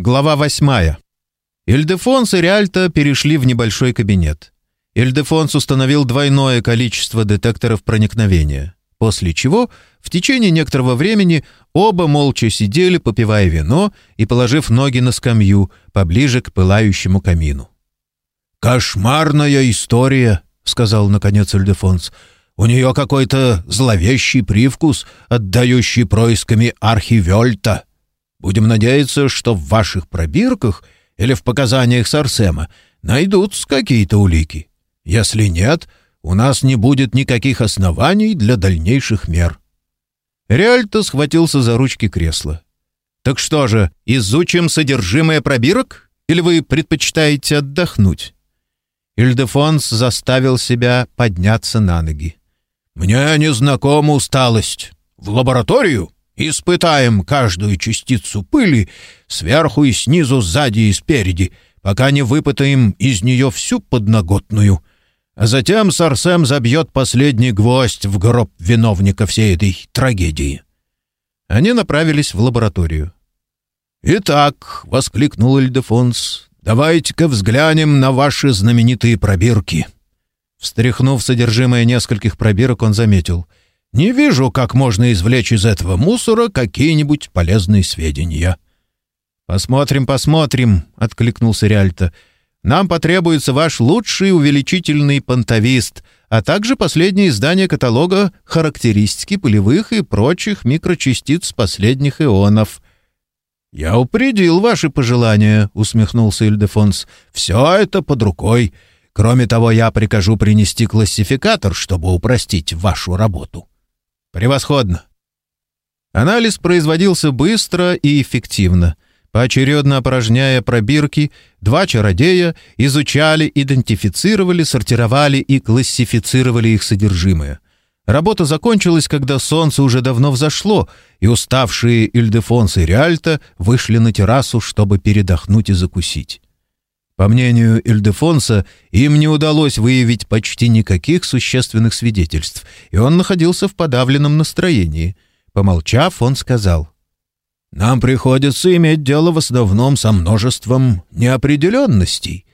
Глава восьмая. Ильдефонс и Реальто перешли в небольшой кабинет. Ильдефонс установил двойное количество детекторов проникновения, после чего в течение некоторого времени оба молча сидели, попивая вино и положив ноги на скамью поближе к пылающему камину. «Кошмарная история», — сказал наконец Ильдефонс. «У нее какой-то зловещий привкус, отдающий происками архивельта». Будем надеяться, что в ваших пробирках или в показаниях Сарсема найдутся какие-то улики. Если нет, у нас не будет никаких оснований для дальнейших мер». Реальто схватился за ручки кресла. «Так что же, изучим содержимое пробирок? Или вы предпочитаете отдохнуть?» Ильдефонс заставил себя подняться на ноги. «Мне не знакома усталость. В лабораторию?» Испытаем каждую частицу пыли сверху и снизу, сзади и спереди, пока не выпытаем из нее всю подноготную. А затем Сарсем забьет последний гвоздь в гроб виновника всей этой трагедии. Они направились в лабораторию. «Итак», — воскликнул Эльдефонс, — «давайте-ка взглянем на ваши знаменитые пробирки». Встряхнув содержимое нескольких пробирок, он заметил — не вижу, как можно извлечь из этого мусора какие-нибудь полезные сведения». «Посмотрим, посмотрим», — откликнулся Реальто. «Нам потребуется ваш лучший увеличительный понтовист, а также последнее издание каталога характеристики полевых и прочих микрочастиц последних ионов». «Я упредил ваши пожелания», — усмехнулся Ильдефонс. «Все это под рукой. Кроме того, я прикажу принести классификатор, чтобы упростить вашу работу». Превосходно. Анализ производился быстро и эффективно. Поочередно опорожняя пробирки, два чародея изучали, идентифицировали, сортировали и классифицировали их содержимое. Работа закончилась, когда солнце уже давно взошло, и уставшие Ильдефонс и Реальто вышли на террасу, чтобы передохнуть и закусить. По мнению Ильдефонса, им не удалось выявить почти никаких существенных свидетельств, и он находился в подавленном настроении. Помолчав, он сказал, «Нам приходится иметь дело в основном со множеством неопределенностей.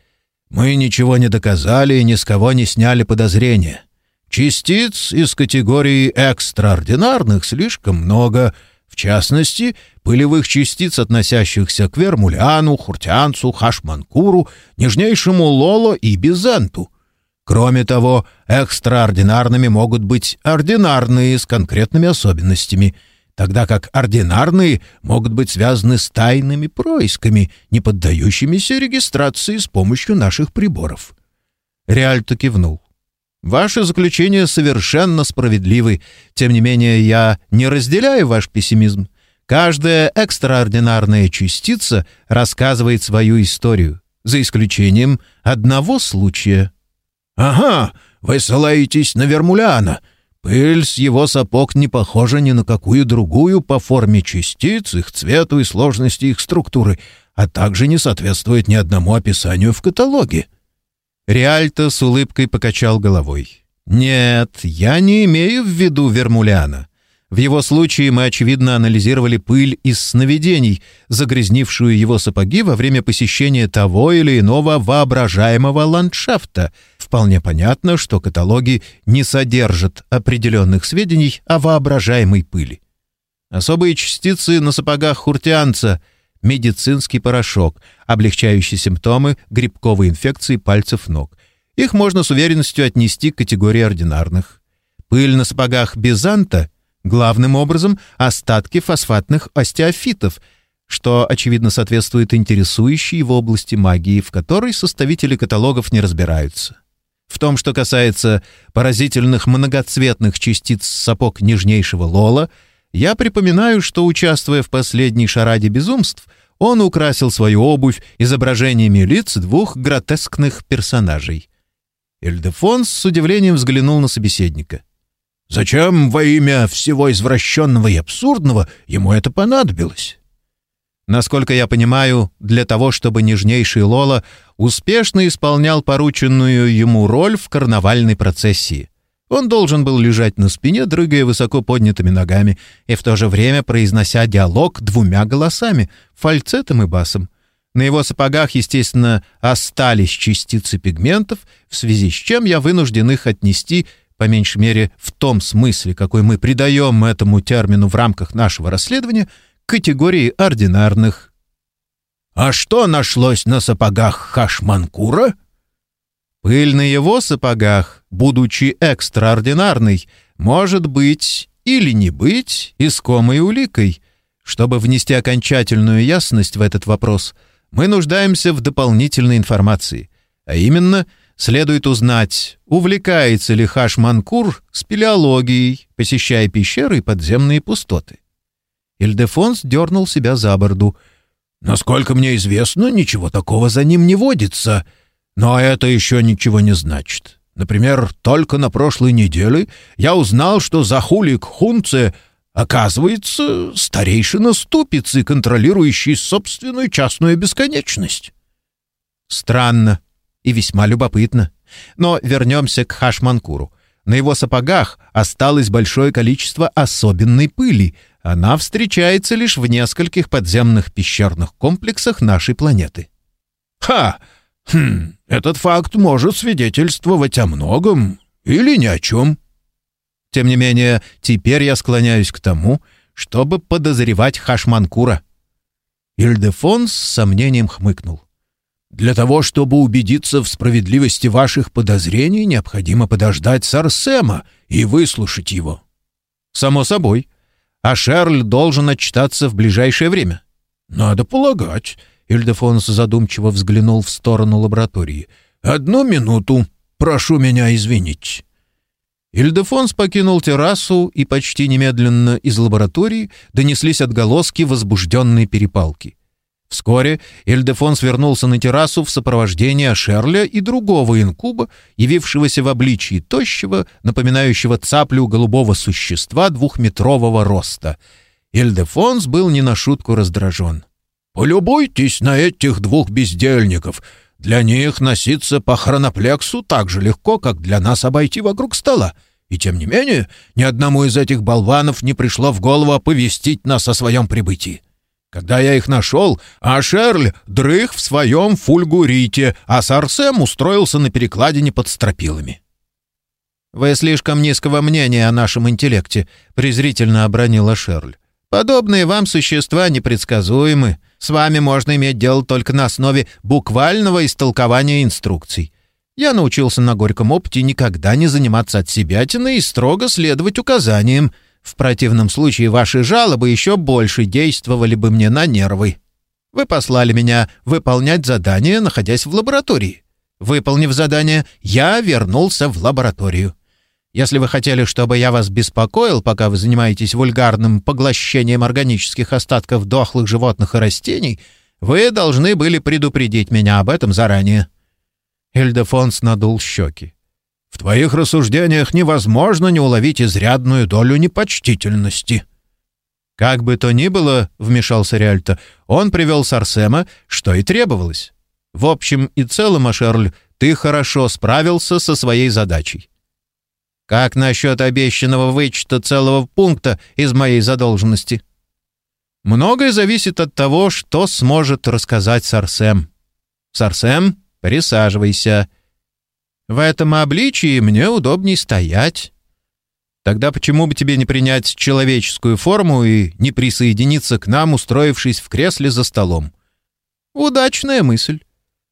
Мы ничего не доказали и ни с кого не сняли подозрения. Частиц из категории экстраординарных слишком много — в частности, пылевых частиц, относящихся к Вермуляну, Хуртянцу, Хашманкуру, нежнейшему Лоло и Бизенту. Кроме того, экстраординарными могут быть ординарные с конкретными особенностями, тогда как ординарные могут быть связаны с тайными происками, не поддающимися регистрации с помощью наших приборов. Реальто кивнул. Ваши заключения совершенно справедливы. Тем не менее, я не разделяю ваш пессимизм. Каждая экстраординарная частица рассказывает свою историю, за исключением одного случая. «Ага, вы ссылаетесь на Вермуляна. Пыль с его сапог не похожа ни на какую другую по форме частиц, их цвету и сложности их структуры, а также не соответствует ни одному описанию в каталоге». Реальто с улыбкой покачал головой. «Нет, я не имею в виду Вермуляна. В его случае мы, очевидно, анализировали пыль из сновидений, загрязнившую его сапоги во время посещения того или иного воображаемого ландшафта. Вполне понятно, что каталоги не содержат определенных сведений о воображаемой пыли. Особые частицы на сапогах хуртианца — медицинский порошок, облегчающий симптомы грибковой инфекции пальцев ног. Их можно с уверенностью отнести к категории ординарных. Пыль на сапогах Бизанта — главным образом остатки фосфатных остеофитов, что, очевидно, соответствует интересующей в области магии, в которой составители каталогов не разбираются. В том, что касается поразительных многоцветных частиц сапог нежнейшего Лола — я припоминаю, что, участвуя в последней шараде безумств, он украсил свою обувь изображениями лиц двух гротескных персонажей. Эльдефонс с удивлением взглянул на собеседника. «Зачем во имя всего извращенного и абсурдного ему это понадобилось?» Насколько я понимаю, для того, чтобы нежнейший Лола успешно исполнял порученную ему роль в карнавальной процессии. Он должен был лежать на спине, дрыгая высоко поднятыми ногами, и в то же время произнося диалог двумя голосами — фальцетом и басом. На его сапогах, естественно, остались частицы пигментов, в связи с чем я вынужден их отнести, по меньшей мере, в том смысле, какой мы придаем этому термину в рамках нашего расследования, к категории ординарных. «А что нашлось на сапогах Хашманкура?» Пыль на его сапогах, будучи экстраординарной, может быть или не быть искомой уликой. Чтобы внести окончательную ясность в этот вопрос, мы нуждаемся в дополнительной информации. А именно, следует узнать, увлекается ли Хашманкур спелеологией, посещая пещеры и подземные пустоты. Ильдефонс дернул себя за борду. «Насколько мне известно, ничего такого за ним не водится. Но это еще ничего не значит. Например, только на прошлой неделе я узнал, что Захулик Хунце оказывается старейшина ступицы, контролирующий собственную частную бесконечность. Странно и весьма любопытно. Но вернемся к Хашманкуру. На его сапогах осталось большое количество особенной пыли. Она встречается лишь в нескольких подземных пещерных комплексах нашей планеты. «Ха! Хм, этот факт может свидетельствовать о многом или ни о чем. Тем не менее, теперь я склоняюсь к тому, чтобы подозревать Хашманкура. Ильдефон с сомнением хмыкнул. Для того, чтобы убедиться в справедливости ваших подозрений, необходимо подождать Сарсема и выслушать его. Само собой. А Шерль должен отчитаться в ближайшее время. Надо полагать. Ильдефонс задумчиво взглянул в сторону лаборатории. «Одну минуту. Прошу меня извинить». Ильдефонс покинул террасу, и почти немедленно из лаборатории донеслись отголоски возбужденной перепалки. Вскоре Ильдефонс вернулся на террасу в сопровождении Ашерля и другого инкуба, явившегося в обличии тощего, напоминающего цаплю голубого существа двухметрового роста. Ильдефонс был не на шутку раздражен. Полюбуйтесь на этих двух бездельников. Для них носиться по хроноплексу так же легко, как для нас обойти вокруг стола. И тем не менее, ни одному из этих болванов не пришло в голову оповестить нас о своем прибытии. Когда я их нашел, а Шерль дрых в своем фульгурите, а Сарсем устроился на перекладине под стропилами. «Вы слишком низкого мнения о нашем интеллекте», — презрительно обронила Шерль. «Подобные вам существа непредсказуемы. С вами можно иметь дело только на основе буквального истолкования инструкций. Я научился на горьком опыте никогда не заниматься от себятины и строго следовать указаниям. В противном случае ваши жалобы еще больше действовали бы мне на нервы. Вы послали меня выполнять задание, находясь в лаборатории. Выполнив задание, я вернулся в лабораторию. Если вы хотели, чтобы я вас беспокоил, пока вы занимаетесь вульгарным поглощением органических остатков дохлых животных и растений, вы должны были предупредить меня об этом заранее». Эльдефонс надул щеки. «В твоих рассуждениях невозможно не уловить изрядную долю непочтительности». «Как бы то ни было», — вмешался Риальто, — «он привел Сарсема, что и требовалось. В общем и целом, Ашерль, ты хорошо справился со своей задачей. Как насчет обещанного вычета целого пункта из моей задолженности? Многое зависит от того, что сможет рассказать Сарсем. Сарсем, присаживайся. В этом обличии мне удобней стоять. Тогда почему бы тебе не принять человеческую форму и не присоединиться к нам, устроившись в кресле за столом? Удачная мысль.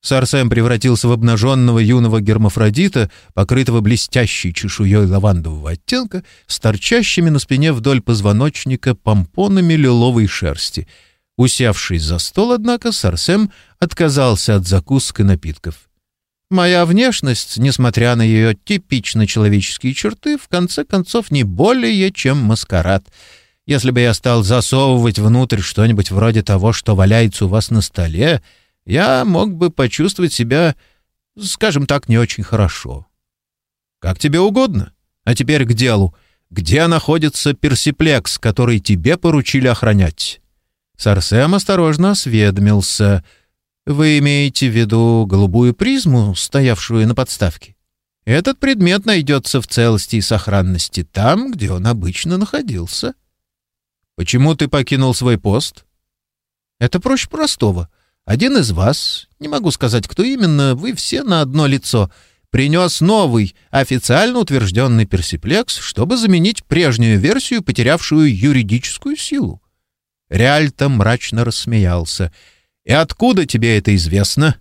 Сарсем превратился в обнаженного юного гермафродита, покрытого блестящей чешуей лавандового оттенка, с торчащими на спине вдоль позвоночника помпонами лиловой шерсти. Усевшись за стол, однако, Сарсем отказался от закусок и напитков. Моя внешность, несмотря на ее типично человеческие черты, в конце концов не более чем маскарад. Если бы я стал засовывать внутрь что-нибудь вроде того, что валяется у вас на столе, я мог бы почувствовать себя, скажем так, не очень хорошо. Как тебе угодно. А теперь к делу. Где находится персиплекс, который тебе поручили охранять? Сарсем осторожно осведомился. Вы имеете в виду голубую призму, стоявшую на подставке? Этот предмет найдется в целости и сохранности там, где он обычно находился. Почему ты покинул свой пост? Это проще простого — один из вас, не могу сказать, кто именно, вы все на одно лицо, принес новый, официально утвержденный персиплекс, чтобы заменить прежнюю версию, потерявшую юридическую силу. Реальто мрачно рассмеялся. «И откуда тебе это известно?»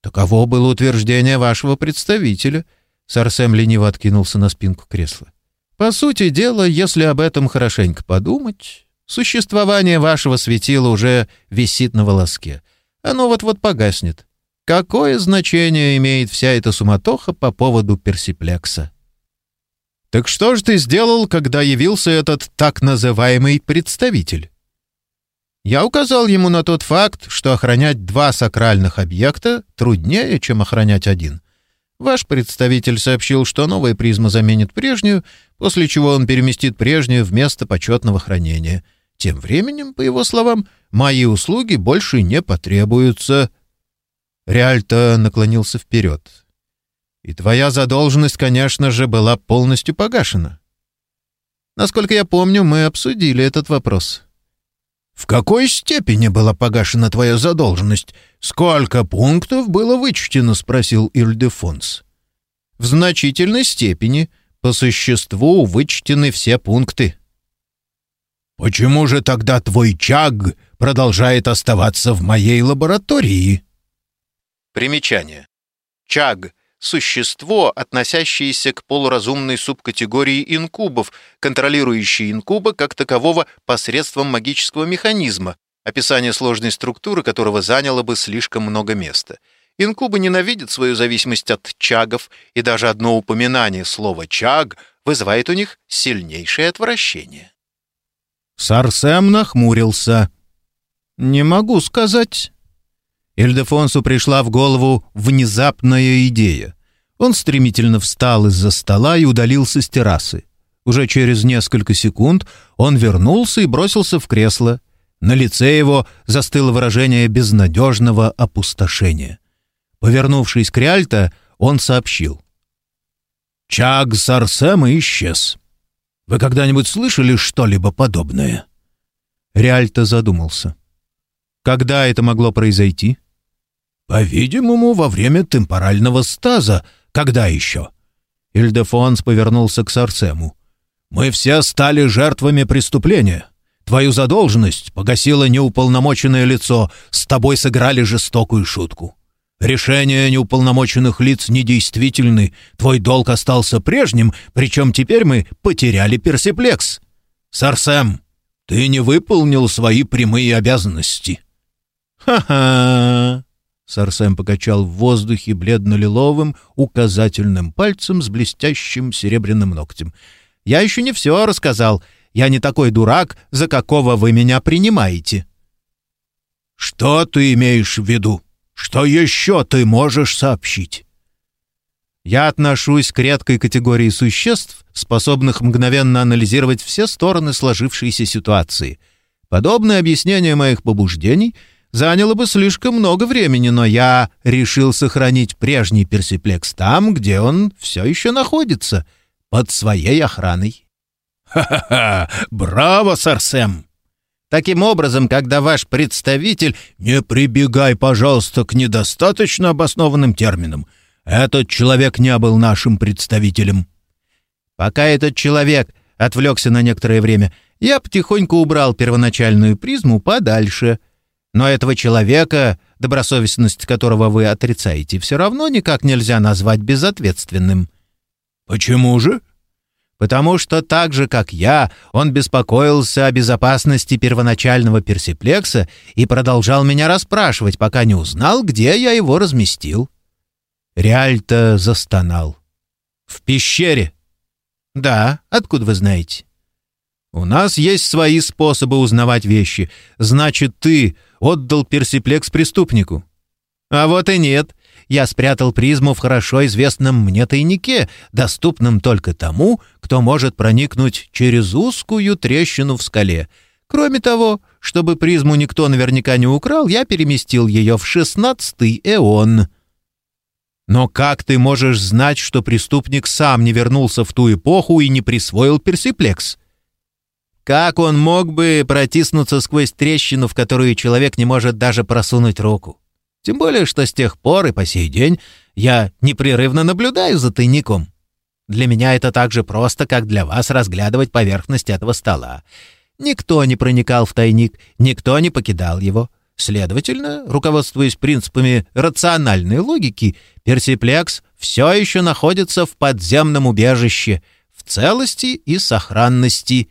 «Таково было утверждение вашего представителя». Сарсем лениво откинулся на спинку кресла. «По сути дела, если об этом хорошенько подумать, существование вашего светила уже висит на волоске. Оно вот-вот погаснет. Какое значение имеет вся эта суматоха по поводу персиплекса?» «Так что же ты сделал, когда явился этот так называемый представитель?» Я указал ему на тот факт, что охранять два сакральных объекта труднее, чем охранять один. Ваш представитель сообщил, что новая призма заменит прежнюю, после чего он переместит прежнюю в место почетного хранения. Тем временем, по его словам, мои услуги больше не потребуются. Реальто наклонился вперед. И твоя задолженность, конечно же, была полностью погашена. Насколько я помню, мы обсудили этот вопрос. В какой степени была погашена твоя задолженность? Сколько пунктов было вычтено?» — спросил Ильдефонс. «В значительной степени. По существу вычтены все пункты». «Почему же тогда твой чаг продолжает оставаться в моей лаборатории?» Примечание. Чаг существо, относящееся к полуразумной субкатегории инкубов, контролирующей инкуба как такового посредством магического механизма, описание сложной структуры которого заняло бы слишком много места. Инкубы ненавидят свою зависимость от чагов, и даже одно упоминание слова «чаг» вызывает у них сильнейшее отвращение. Сарсем нахмурился. «Не могу сказать. Эльдефонсу пришла в голову внезапная идея. Он стремительно встал из-за стола и удалился с террасы. Уже через несколько секунд он вернулся и бросился в кресло. На лице его застыло выражение безнадежного опустошения. Повернувшись к Риальто, он сообщил. «Чаг Сарсема исчез. Вы когда-нибудь слышали что-либо подобное?» Риальто задумался. «Когда это могло произойти?» «По-видимому, во время темпорального стаза. Когда еще?» Ильдефонс повернулся к Сарсему. «Мы все стали жертвами преступления. Твою задолженность погасило неуполномоченное лицо, с тобой сыграли жестокую шутку. Решения неуполномоченных лиц недействительны, твой долг остался прежним, причем теперь мы потеряли персиплекс. Сарсем, ты не выполнил свои прямые обязанности». «Ха-ха!» Сарсем покачал в воздухе бледно-лиловым указательным пальцем с блестящим серебряным ногтем. «Я еще не все рассказал. Я не такой дурак, за какого вы меня принимаете». «Что ты имеешь в виду? Что еще ты можешь сообщить?» «Я отношусь к редкой категории существ, способных мгновенно анализировать все стороны сложившейся ситуации. Подобное объяснение моих побуждений — заняло бы слишком много времени, но я решил сохранить прежний персиплекс там, где он все еще находится, под своей охраной. «Ха-ха-ха! Браво, Сарсем!» Таким образом, когда ваш представитель... Не прибегай, пожалуйста, к недостаточно обоснованным терминам. Этот человек не был нашим представителем. Пока этот человек отвлекся на некоторое время, я потихоньку убрал первоначальную призму подальше — но этого человека, добросовестность которого вы отрицаете, все равно никак нельзя назвать безответственным». «Почему же?» «Потому что так же, как я, он беспокоился о безопасности первоначального персиплекса и продолжал меня расспрашивать, пока не узнал, где я его разместил». Реальто застонал. «В пещере?» «Да, откуда вы знаете?» «У нас есть свои способы узнавать вещи. Значит, ты отдал персиплекс преступнику». «А вот и нет. Я спрятал призму в хорошо известном мне тайнике, доступном только тому, кто может проникнуть через узкую трещину в скале. Кроме того, чтобы призму никто наверняка не украл, я переместил ее в шестнадцатый эон». «Но как ты можешь знать, что преступник сам не вернулся в ту эпоху и не присвоил персиплекс?» Как он мог бы протиснуться сквозь трещину, в которую человек не может даже просунуть руку? Тем более, что с тех пор и по сей день я непрерывно наблюдаю за тайником. Для меня это так же просто, как для вас разглядывать поверхность этого стола. Никто не проникал в тайник, никто не покидал его. Следовательно, руководствуясь принципами рациональной логики, персиплекс все еще находится в подземном убежище, в целости и сохранности.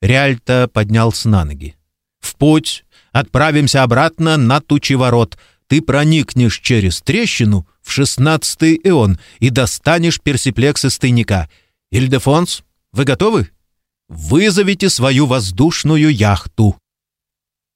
Реальто поднялся на ноги. «В путь! Отправимся обратно на Тучеворот. Ты проникнешь через трещину в шестнадцатый эон и достанешь персиплекс из тайника. Ильдефонс, вы готовы? Вызовите свою воздушную яхту».